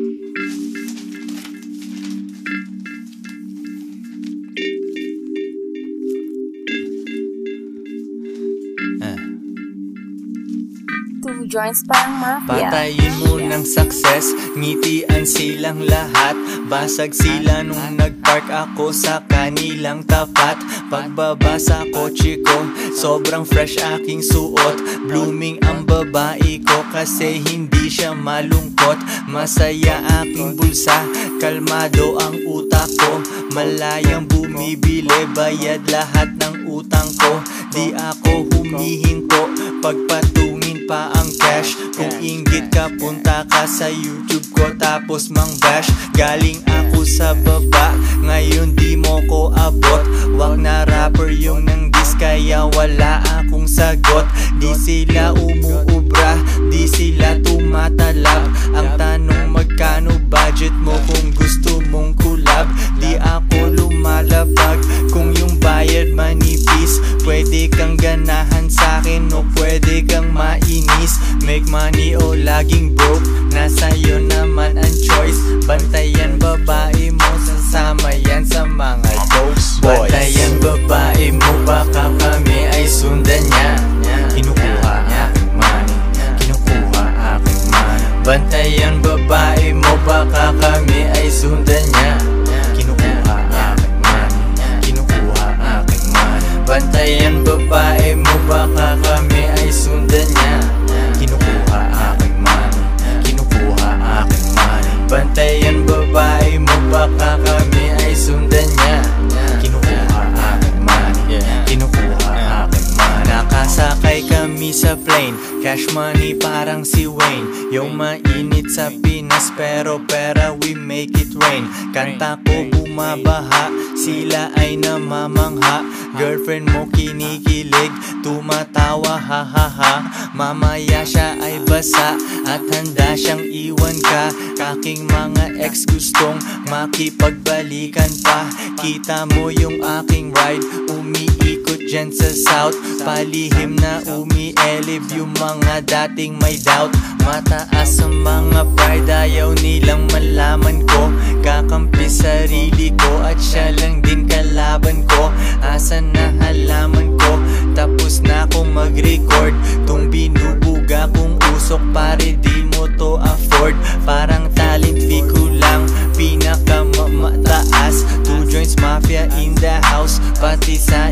Two joints parang mafia. Patayin mo ng success Ngitian silang lahat. Basag sila nung nagpark ako sa kanilang tapat. Pagbaba sa kotse ko Sobrang fresh aking suot. Blooming ang babae ko Kasi hindi siya malungkot. Masaya aking bulsa Kalmado ang utak ko. Malayang bumibili Bayad lahat ng utang ko. Di ako humihinto Pagpatungin pa ang cash Kung inggit ka punta ka sa YouTube ko Tapos mang bash. Galing ako sa baba Ngayon di mo ko abot. Wag na rapper yung nang dis Kaya wala akong sagot. Di sila umuubra Di sila tumatalab. Ang sa'kin O pwede kang mainis. Make money o laging broke. Nasa iyo naman ang choice. Bantayan babae mo Sasama yan sa mga dope boys. Bantayan babae mo Baka kami ay sundan niya. Kinukuha aking money. Kinukuha aking money. Bantayan plane Cash money parang si Wayne. Yung mainit sa Pinas Pero pera we make it rain. Kanta ko bumabaha. Sila ay namamangha. Girlfriend mo kinikilig. Tumatawa ha ha ha. Mamaya siya ay basa. At handa siyang iwan ka. Kaking mga ex gustong Makipagbalikan pa. Kita mo yung aking ride. Umiikot dyan sa south. Palihim na umielib Yung mga dating may doubt. Mataas ang mga pride Ayaw nilang malaman ko. Kakampi sarili ko At siya lang din kalaban ko. Asan na halaman ko? Tapos na akong mag-record. Tung binubuga kong usok Pare di mo to afford. Parang talent fee ko lang Pinakamataas. Two joints mafia in the house Pati sa